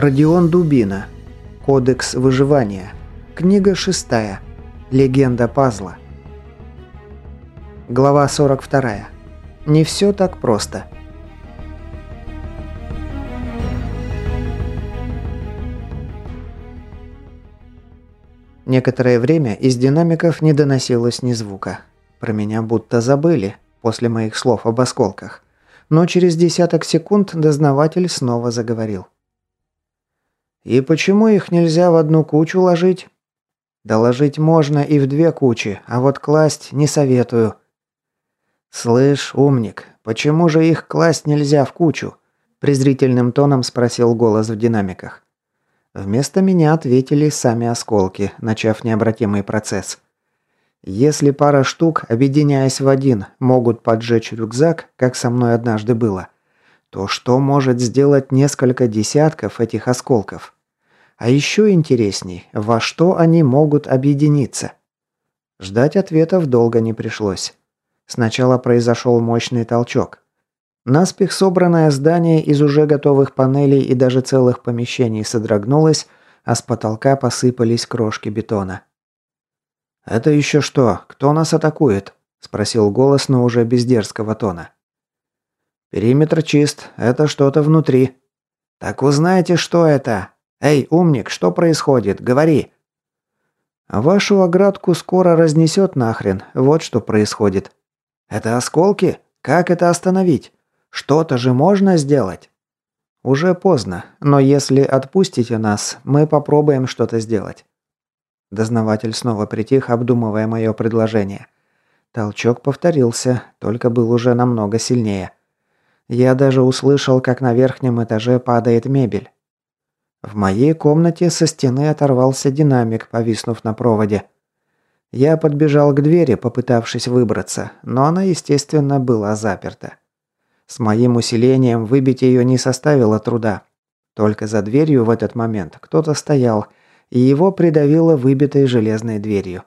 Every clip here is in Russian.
Родион Дубина. Кодекс выживания. Книга шестая. Легенда пазла. Глава 42. Не все так просто. Некоторое время из динамиков не доносилось ни звука. Про меня будто забыли после моих слов об осколках. Но через десяток секунд дознаватель снова заговорил. «И почему их нельзя в одну кучу ложить?» «Да ложить можно и в две кучи, а вот класть не советую». «Слышь, умник, почему же их класть нельзя в кучу?» презрительным тоном спросил голос в динамиках. Вместо меня ответили сами осколки, начав необратимый процесс. Если пара штук, объединяясь в один, могут поджечь рюкзак, как со мной однажды было, то что может сделать несколько десятков этих осколков? А еще интересней, во что они могут объединиться? Ждать ответов долго не пришлось. Сначала произошел мощный толчок. Наспех собранное здание из уже готовых панелей и даже целых помещений содрогнулось, а с потолка посыпались крошки бетона. «Это еще что? Кто нас атакует?» – спросил голос, но уже без дерзкого тона. «Периметр чист. Это что-то внутри». «Так узнайте, что это. Эй, умник, что происходит? Говори». «Вашу оградку скоро разнесет нахрен. Вот что происходит». «Это осколки? Как это остановить? Что-то же можно сделать?» «Уже поздно, но если отпустите нас, мы попробуем что-то сделать». Дознаватель снова притих, обдумывая мое предложение. Толчок повторился, только был уже намного сильнее. Я даже услышал, как на верхнем этаже падает мебель. В моей комнате со стены оторвался динамик, повиснув на проводе. Я подбежал к двери, попытавшись выбраться, но она, естественно, была заперта. С моим усилением выбить ее не составило труда. Только за дверью в этот момент кто-то стоял – и его придавило выбитой железной дверью.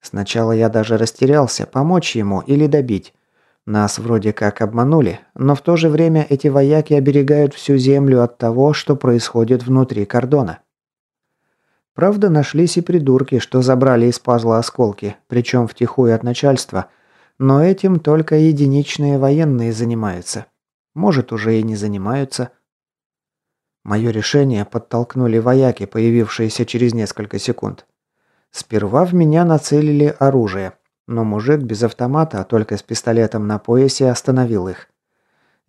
Сначала я даже растерялся, помочь ему или добить. Нас вроде как обманули, но в то же время эти вояки оберегают всю землю от того, что происходит внутри кордона. Правда, нашлись и придурки, что забрали из пазла осколки, причем втихую от начальства, но этим только единичные военные занимаются. Может, уже и не занимаются. Мое решение подтолкнули вояки, появившиеся через несколько секунд. Сперва в меня нацелили оружие, но мужик без автомата, а только с пистолетом на поясе остановил их.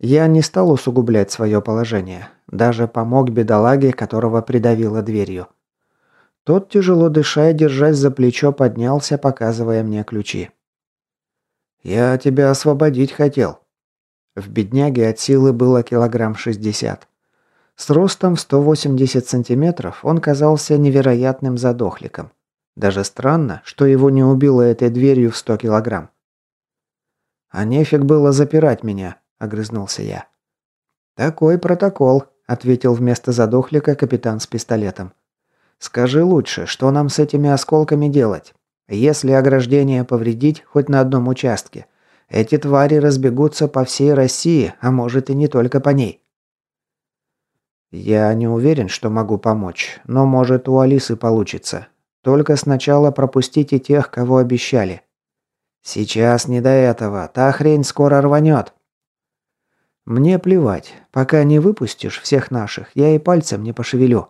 Я не стал усугублять свое положение. Даже помог бедолаге, которого придавило дверью. Тот, тяжело дыша и держась за плечо, поднялся, показывая мне ключи. «Я тебя освободить хотел». В бедняге от силы было килограмм шестьдесят. С ростом 180 сантиметров он казался невероятным задохликом. Даже странно, что его не убило этой дверью в 100 килограмм. «А нефиг было запирать меня», – огрызнулся я. «Такой протокол», – ответил вместо задохлика капитан с пистолетом. «Скажи лучше, что нам с этими осколками делать? Если ограждение повредить хоть на одном участке, эти твари разбегутся по всей России, а может и не только по ней». «Я не уверен, что могу помочь, но может у Алисы получится. Только сначала пропустите тех, кого обещали». «Сейчас не до этого. Та хрень скоро рванет». «Мне плевать. Пока не выпустишь всех наших, я и пальцем не пошевелю».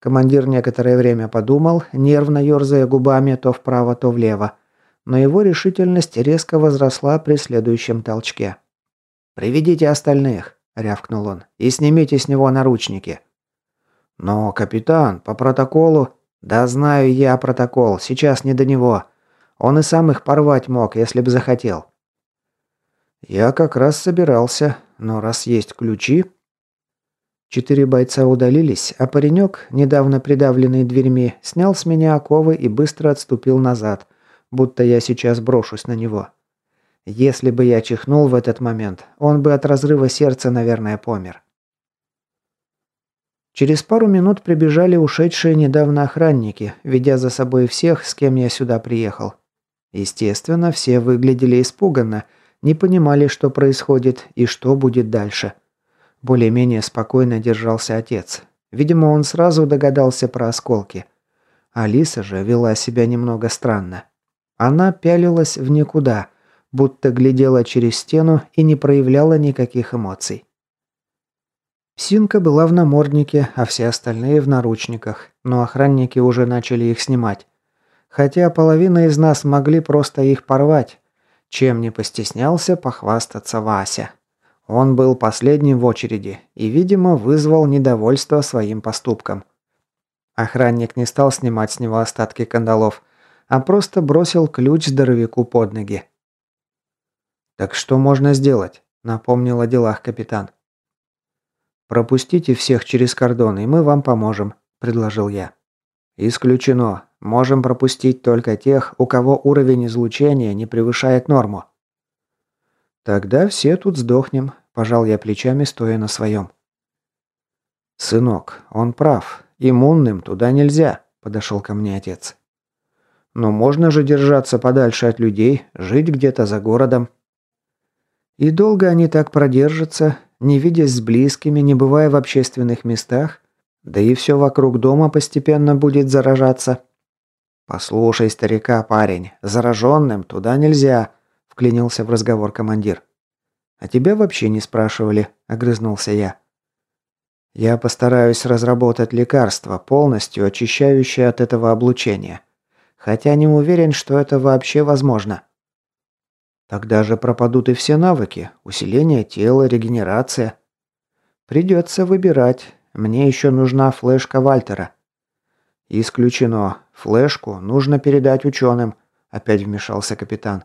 Командир некоторое время подумал, нервно ерзая губами то вправо, то влево. Но его решительность резко возросла при следующем толчке. «Приведите остальных. – рявкнул он. «И снимите с него наручники». «Но, капитан, по протоколу...» «Да знаю я протокол, сейчас не до него. Он и сам их порвать мог, если бы захотел». «Я как раз собирался, но раз есть ключи...» Четыре бойца удалились, а паренек, недавно придавленный дверьми, снял с меня оковы и быстро отступил назад, будто я сейчас брошусь на него. Если бы я чихнул в этот момент, он бы от разрыва сердца, наверное, помер. Через пару минут прибежали ушедшие недавно охранники, ведя за собой всех, с кем я сюда приехал. Естественно, все выглядели испуганно, не понимали, что происходит и что будет дальше. Более-менее спокойно держался отец. Видимо, он сразу догадался про осколки. Алиса же вела себя немного странно. Она пялилась в никуда, будто глядела через стену и не проявляла никаких эмоций. Синка была в наморднике, а все остальные в наручниках, но охранники уже начали их снимать. Хотя половина из нас могли просто их порвать, чем не постеснялся похвастаться Вася. Он был последним в очереди и, видимо, вызвал недовольство своим поступком. Охранник не стал снимать с него остатки кандалов, а просто бросил ключ здоровяку под ноги. «Так что можно сделать?» – напомнил о делах капитан. «Пропустите всех через кордон, и мы вам поможем», – предложил я. «Исключено. Можем пропустить только тех, у кого уровень излучения не превышает норму». «Тогда все тут сдохнем», – пожал я плечами, стоя на своем. «Сынок, он прав. Иммунным туда нельзя», – подошел ко мне отец. «Но можно же держаться подальше от людей, жить где-то за городом». «И долго они так продержатся, не видясь с близкими, не бывая в общественных местах, да и все вокруг дома постепенно будет заражаться. «Послушай, старика, парень, зараженным туда нельзя», – вклинился в разговор командир. «А тебя вообще не спрашивали», – огрызнулся я. «Я постараюсь разработать лекарство, полностью очищающее от этого облучения. Хотя не уверен, что это вообще возможно». Тогда же пропадут и все навыки. Усиление тела, регенерация. Придется выбирать. Мне еще нужна флешка Вальтера. Исключено. Флешку нужно передать ученым. Опять вмешался капитан.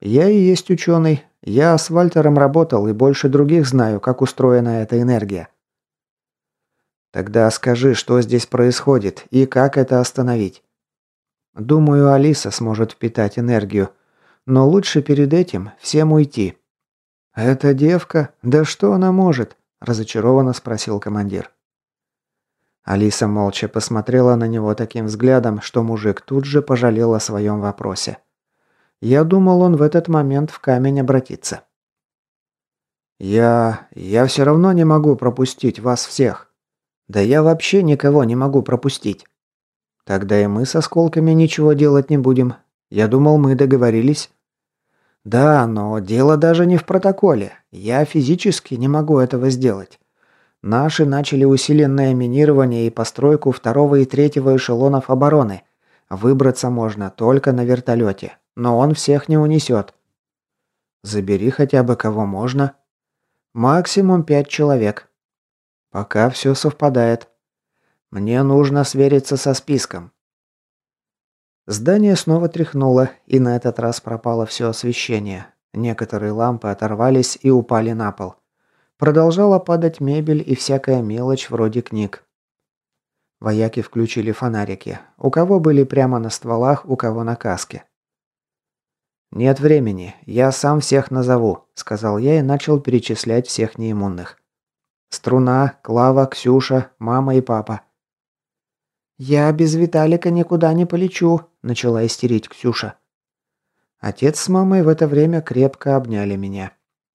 Я и есть ученый. Я с Вальтером работал и больше других знаю, как устроена эта энергия. Тогда скажи, что здесь происходит и как это остановить. Думаю, Алиса сможет впитать энергию. Но лучше перед этим всем уйти». «Эта девка? Да что она может?» – разочарованно спросил командир. Алиса молча посмотрела на него таким взглядом, что мужик тут же пожалел о своем вопросе. Я думал, он в этот момент в камень обратится. «Я... я все равно не могу пропустить вас всех. Да я вообще никого не могу пропустить. Тогда и мы с осколками ничего делать не будем. Я думал, мы договорились». «Да, но дело даже не в протоколе. Я физически не могу этого сделать. Наши начали усиленное минирование и постройку второго и третьего эшелонов обороны. Выбраться можно только на вертолете, но он всех не унесет. Забери хотя бы кого можно. Максимум пять человек. Пока все совпадает. Мне нужно свериться со списком. Здание снова тряхнуло, и на этот раз пропало все освещение. Некоторые лампы оторвались и упали на пол. Продолжала падать мебель и всякая мелочь вроде книг. Вояки включили фонарики. У кого были прямо на стволах, у кого на каске. «Нет времени. Я сам всех назову», – сказал я и начал перечислять всех неиммунных. «Струна, Клава, Ксюша, мама и папа». «Я без Виталика никуда не полечу», – начала истерить Ксюша. Отец с мамой в это время крепко обняли меня.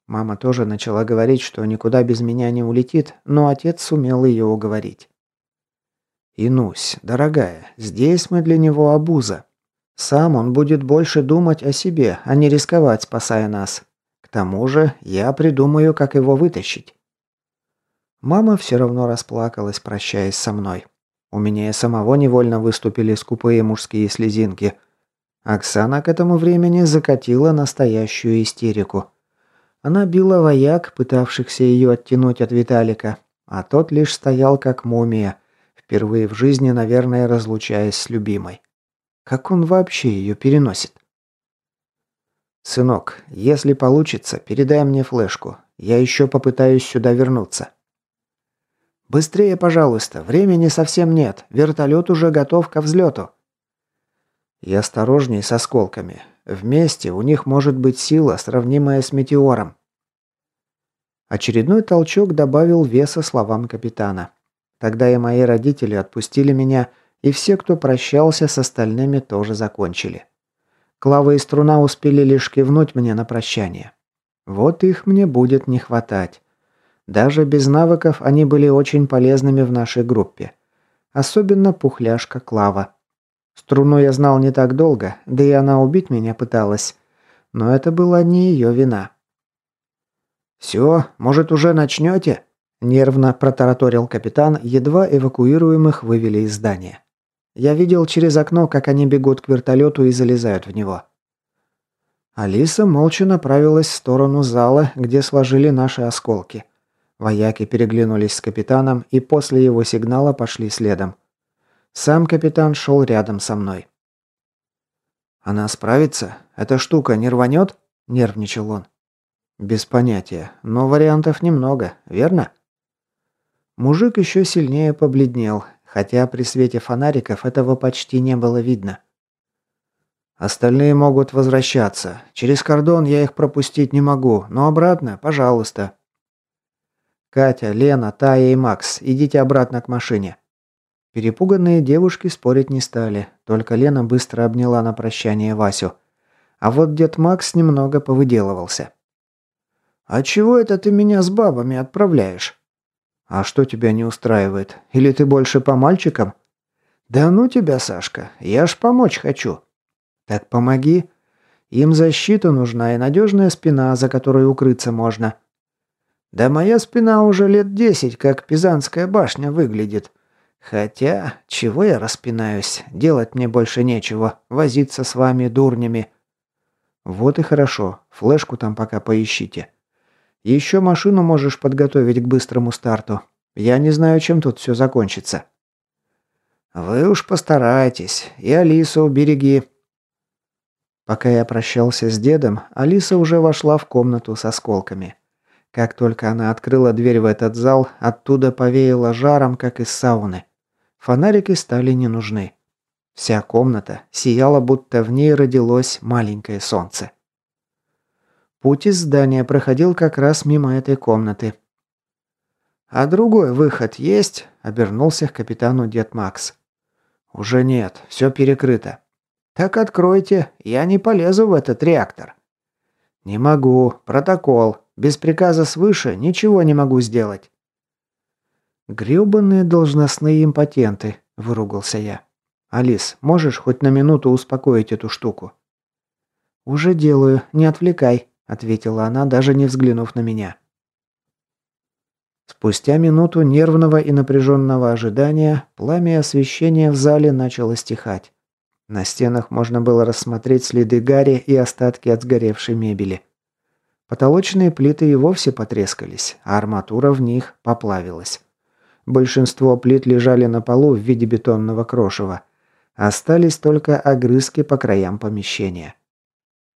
Мама тоже начала говорить, что никуда без меня не улетит, но отец сумел ее уговорить. «Инусь, дорогая, здесь мы для него обуза. Сам он будет больше думать о себе, а не рисковать, спасая нас. К тому же я придумаю, как его вытащить». Мама все равно расплакалась, прощаясь со мной. У меня и самого невольно выступили скупые мужские слезинки. Оксана к этому времени закатила настоящую истерику. Она била вояк, пытавшихся ее оттянуть от Виталика, а тот лишь стоял как мумия, впервые в жизни, наверное, разлучаясь с любимой. Как он вообще ее переносит? «Сынок, если получится, передай мне флешку. Я еще попытаюсь сюда вернуться». «Быстрее, пожалуйста, времени совсем нет. Вертолет уже готов ко взлету». И осторожней с осколками. Вместе у них может быть сила, сравнимая с метеором. Очередной толчок добавил веса словам капитана. Тогда и мои родители отпустили меня, и все, кто прощался с остальными, тоже закончили. Клава и Струна успели лишь кивнуть мне на прощание. Вот их мне будет не хватать. Даже без навыков они были очень полезными в нашей группе. Особенно пухляшка Клава. Струну я знал не так долго, да и она убить меня пыталась. Но это была не ее вина. «Все, может, уже начнете?» Нервно протараторил капитан, едва эвакуируемых вывели из здания. Я видел через окно, как они бегут к вертолету и залезают в него. Алиса молча направилась в сторону зала, где сложили наши осколки. Вояки переглянулись с капитаном и после его сигнала пошли следом. Сам капитан шел рядом со мной. «Она справится? Эта штука не рванет?» – нервничал он. «Без понятия, но вариантов немного, верно?» Мужик еще сильнее побледнел, хотя при свете фонариков этого почти не было видно. «Остальные могут возвращаться. Через кордон я их пропустить не могу, но обратно, пожалуйста», «Катя, Лена, Тая и Макс, идите обратно к машине». Перепуганные девушки спорить не стали, только Лена быстро обняла на прощание Васю. А вот дед Макс немного повыделывался. «А чего это ты меня с бабами отправляешь?» «А что тебя не устраивает? Или ты больше по мальчикам?» «Да ну тебя, Сашка, я ж помочь хочу». «Так помоги. Им защита нужна и надежная спина, за которой укрыться можно». Да моя спина уже лет десять, как Пизанская башня выглядит. Хотя, чего я распинаюсь? Делать мне больше нечего. Возиться с вами, дурнями. Вот и хорошо. Флешку там пока поищите. Еще машину можешь подготовить к быстрому старту. Я не знаю, чем тут все закончится. Вы уж постарайтесь. И Алису береги. Пока я прощался с дедом, Алиса уже вошла в комнату с осколками. Как только она открыла дверь в этот зал, оттуда повеяло жаром, как из сауны. Фонарики стали не нужны. Вся комната сияла, будто в ней родилось маленькое солнце. Путь из здания проходил как раз мимо этой комнаты. «А другой выход есть?» – обернулся к капитану дед Макс. «Уже нет, все перекрыто». «Так откройте, я не полезу в этот реактор». «Не могу, протокол. Без приказа свыше ничего не могу сделать». «Грёбаные должностные импотенты», – выругался я. «Алис, можешь хоть на минуту успокоить эту штуку?» «Уже делаю, не отвлекай», – ответила она, даже не взглянув на меня. Спустя минуту нервного и напряженного ожидания пламя освещения в зале начало стихать. На стенах можно было рассмотреть следы гари и остатки от сгоревшей мебели. Потолочные плиты и вовсе потрескались, а арматура в них поплавилась. Большинство плит лежали на полу в виде бетонного крошева. Остались только огрызки по краям помещения.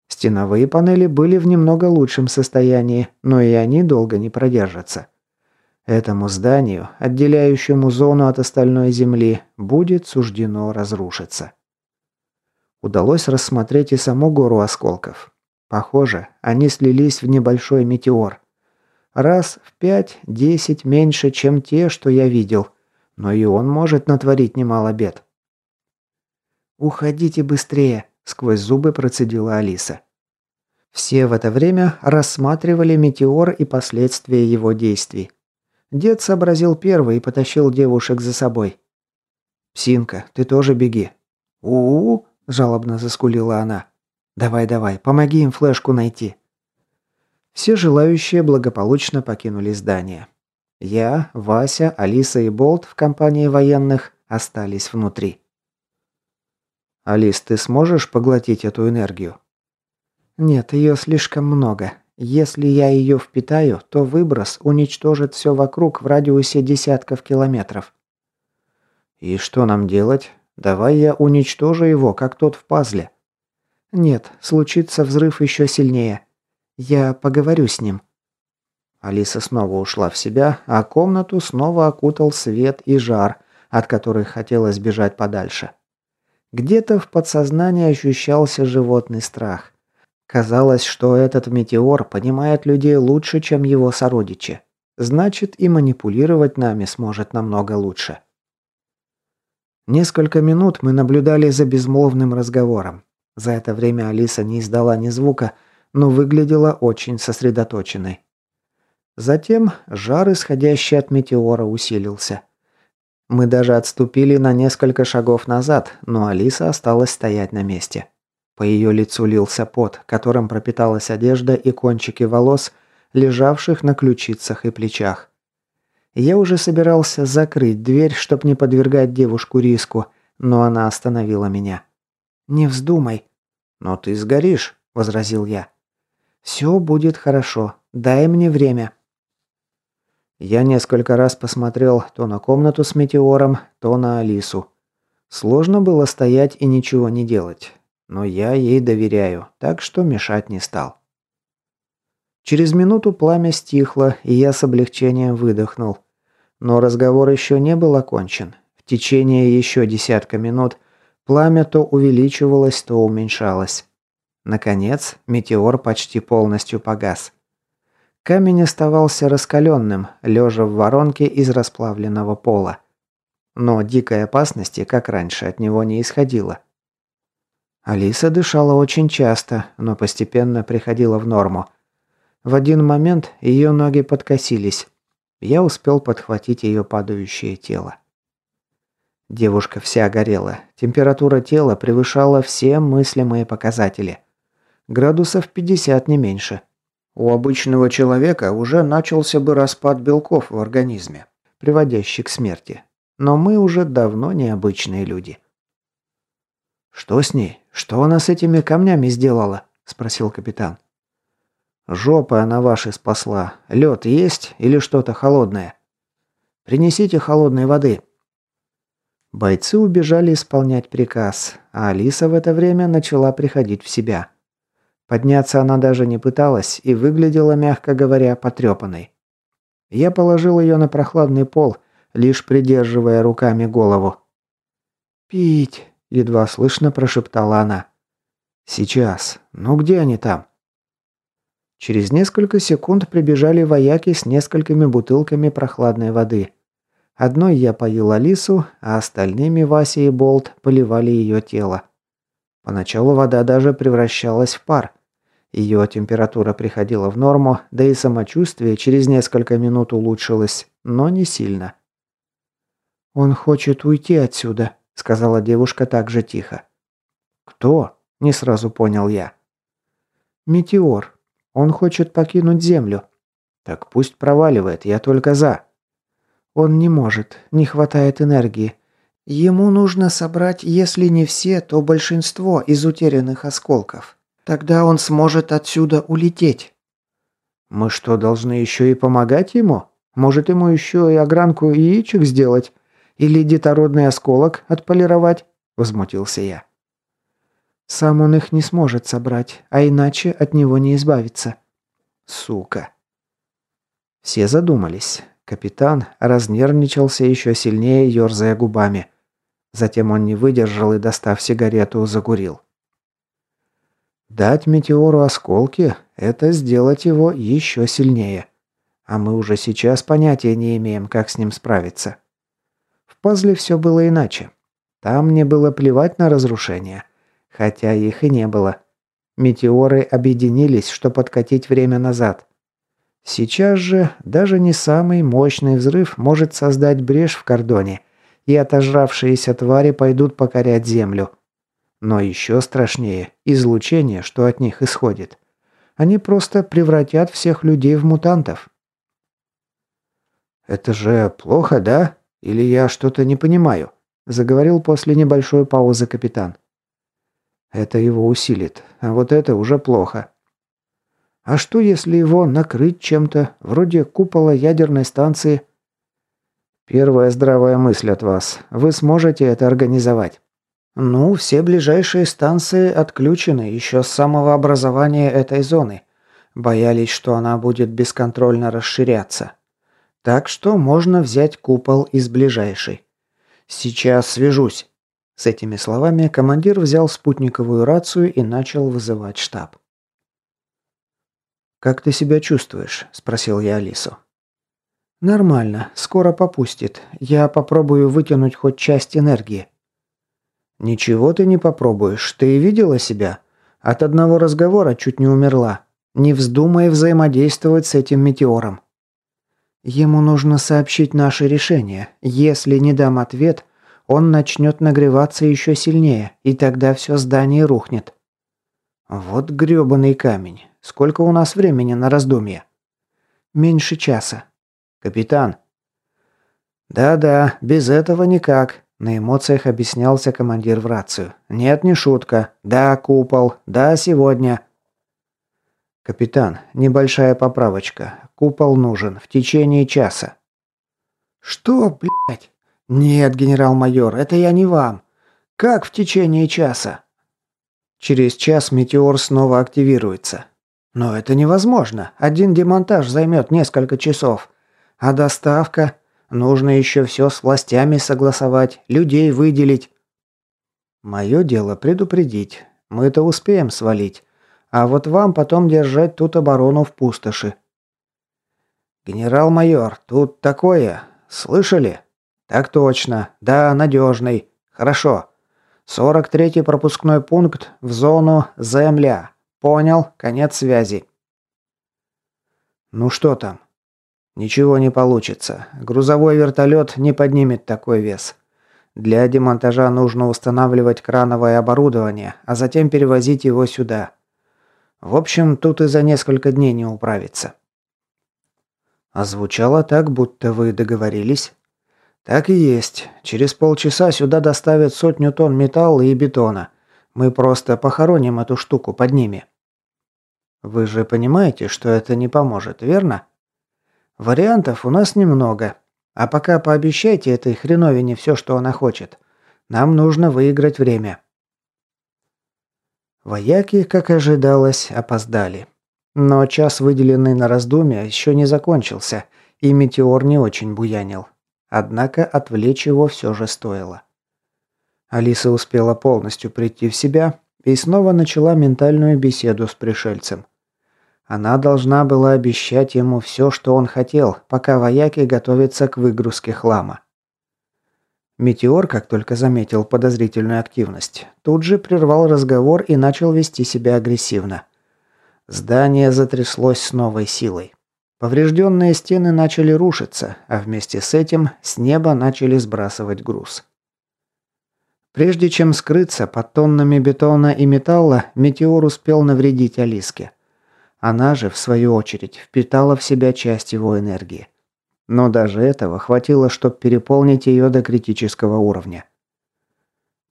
Стеновые панели были в немного лучшем состоянии, но и они долго не продержатся. Этому зданию, отделяющему зону от остальной земли, будет суждено разрушиться. Удалось рассмотреть и саму гору осколков. Похоже, они слились в небольшой метеор. Раз в пять-десять меньше, чем те, что я видел. Но и он может натворить немало бед. «Уходите быстрее», – сквозь зубы процедила Алиса. Все в это время рассматривали метеор и последствия его действий. Дед сообразил первый и потащил девушек за собой. «Псинка, ты тоже беги». «У-у-у», – жалобно заскулила она. Давай-давай, помоги им флешку найти. Все желающие благополучно покинули здание. Я, Вася, Алиса и Болт в компании военных остались внутри. «Алис, ты сможешь поглотить эту энергию?» «Нет, ее слишком много. Если я ее впитаю, то выброс уничтожит все вокруг в радиусе десятков километров». «И что нам делать? Давай я уничтожу его, как тот в пазле. «Нет, случится взрыв еще сильнее. Я поговорю с ним». Алиса снова ушла в себя, а комнату снова окутал свет и жар, от которых хотелось бежать подальше. Где-то в подсознании ощущался животный страх. Казалось, что этот метеор понимает людей лучше, чем его сородичи. Значит, и манипулировать нами сможет намного лучше. Несколько минут мы наблюдали за безмолвным разговором. За это время Алиса не издала ни звука, но выглядела очень сосредоточенной. Затем жар, исходящий от метеора, усилился. Мы даже отступили на несколько шагов назад, но Алиса осталась стоять на месте. По ее лицу лился пот, которым пропиталась одежда и кончики волос, лежавших на ключицах и плечах. Я уже собирался закрыть дверь, чтобы не подвергать девушку риску, но она остановила меня. «Не вздумай». «Но ты сгоришь», — возразил я. «Все будет хорошо. Дай мне время». Я несколько раз посмотрел то на комнату с метеором, то на Алису. Сложно было стоять и ничего не делать. Но я ей доверяю, так что мешать не стал. Через минуту пламя стихло, и я с облегчением выдохнул. Но разговор еще не был окончен. В течение еще десятка минут пламя то увеличивалось, то уменьшалось. Наконец, метеор почти полностью погас. Камень оставался раскаленным, лежа в воронке из расплавленного пола. Но дикой опасности, как раньше, от него не исходило. Алиса дышала очень часто, но постепенно приходила в норму. В один момент ее ноги подкосились. Я успел подхватить ее падающее тело. Девушка вся горела. Температура тела превышала все мыслимые показатели. Градусов 50 не меньше. У обычного человека уже начался бы распад белков в организме, приводящий к смерти. Но мы уже давно необычные люди. «Что с ней? Что она с этими камнями сделала?» – спросил капитан. «Жопа она ваши спасла. Лед есть или что-то холодное?» «Принесите холодной воды». Бойцы убежали исполнять приказ, а Алиса в это время начала приходить в себя. Подняться она даже не пыталась и выглядела, мягко говоря, потрепанной. Я положил ее на прохладный пол, лишь придерживая руками голову. «Пить!» – едва слышно прошептала она. «Сейчас. Ну где они там?» Через несколько секунд прибежали вояки с несколькими бутылками прохладной воды. Одной я поил Алису, а остальными Вася и Болт поливали ее тело. Поначалу вода даже превращалась в пар – ее температура приходила в норму, да и самочувствие через несколько минут улучшилось, но не сильно. «Он хочет уйти отсюда», — сказала девушка так же тихо. «Кто?» — не сразу понял я. «Метеор. Он хочет покинуть Землю». «Так пусть проваливает, я только за». «Он не может, не хватает энергии. Ему нужно собрать, если не все, то большинство из утерянных осколков. Тогда он сможет отсюда улететь. Мы что, должны еще и помогать ему? Может, ему еще и огранку яичек сделать? Или детородный осколок отполировать? Возмутился я. Сам он их не сможет собрать, а иначе от него не избавиться. Сука. Все задумались. Капитан разнервничался еще сильнее, ерзая губами. Затем он не выдержал и, достав сигарету, закурил. Дать метеору осколки – это сделать его еще сильнее. А мы уже сейчас понятия не имеем, как с ним справиться. В пазле все было иначе. Там мне было плевать на разрушения, хотя их и не было. Метеоры объединились, чтобы подкатить время назад. Сейчас же даже не самый мощный взрыв может создать брешь в кордоне, и отожравшиеся твари пойдут покорять Землю – но еще страшнее – излучение, что от них исходит. Они просто превратят всех людей в мутантов. «Это же плохо, да? Или я что-то не понимаю?» – заговорил после небольшой паузы капитан. «Это его усилит, а вот это уже плохо. А что, если его накрыть чем-то, вроде купола ядерной станции?» «Первая здравая мысль от вас. Вы сможете это организовать?» Ну, все ближайшие станции отключены еще с самого образования этой зоны. Боялись, что она будет бесконтрольно расширяться. Так что можно взять купол из ближайшей. Сейчас свяжусь. С этими словами командир взял спутниковую рацию и начал вызывать штаб. «Как ты себя чувствуешь?» – спросил я Алису. «Нормально. Скоро попустит. Я попробую вытянуть хоть часть энергии». «Ничего ты не попробуешь. Ты видела себя? От одного разговора чуть не умерла. Не вздумай взаимодействовать с этим метеором. Ему нужно сообщить наше решение. Если не дам ответ, он начнет нагреваться еще сильнее, и тогда все здание рухнет. Вот грёбаный камень. Сколько у нас времени на раздумье? Меньше часа. Капитан. Да-да, без этого никак. На эмоциях объяснялся командир в рацию. Нет, не шутка. Да, купол. Да, сегодня. Капитан, небольшая поправочка. Купол нужен в течение часа. Что, блядь? Нет, генерал-майор, это я не вам. Как в течение часа? Через час метеор снова активируется. Но это невозможно. Один демонтаж займет несколько часов. А доставка? Нужно еще все с властями согласовать, людей выделить. Мое дело предупредить. Мы-то успеем свалить. А вот вам потом держать тут оборону в пустоши. «Генерал-майор, тут такое. Слышали?» «Так точно. Да, надежный. Хорошо. 43-й пропускной пункт в зону Земля. Понял. Конец связи». «Ну что там?» «Ничего не получится. Грузовой вертолет не поднимет такой вес. Для демонтажа нужно устанавливать крановое оборудование, а затем перевозить его сюда. В общем, тут и за несколько дней не управиться. А звучало так, будто вы договорились. Так и есть. Через полчаса сюда доставят сотню тонн металла и бетона. Мы просто похороним эту штуку под ними. Вы же понимаете, что это не поможет, верно? Вариантов у нас немного. А пока пообещайте этой хреновине все, что она хочет. Нам нужно выиграть время. Вояки, как ожидалось, опоздали. Но час, выделенный на раздумья, еще не закончился, и метеор не очень буянил. Однако отвлечь его все же стоило. Алиса успела полностью прийти в себя и снова начала ментальную беседу с пришельцем. Она должна была обещать ему все, что он хотел, пока вояки готовятся к выгрузке хлама. Метеор, как только заметил подозрительную активность, тут же прервал разговор и начал вести себя агрессивно. Здание затряслось с новой силой. Поврежденные стены начали рушиться, а вместе с этим с неба начали сбрасывать груз. Прежде чем скрыться под тоннами бетона и металла, метеор успел навредить Алиске. Она же, в свою очередь, впитала в себя часть его энергии. Но даже этого хватило, чтобы переполнить ее до критического уровня.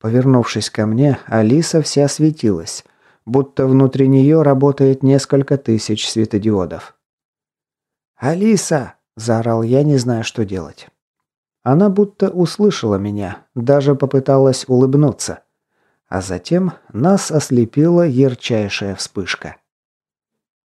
Повернувшись ко мне, Алиса вся светилась, будто внутри нее работает несколько тысяч светодиодов. «Алиса!» – заорал я, не зная, что делать. Она будто услышала меня, даже попыталась улыбнуться. А затем нас ослепила ярчайшая вспышка.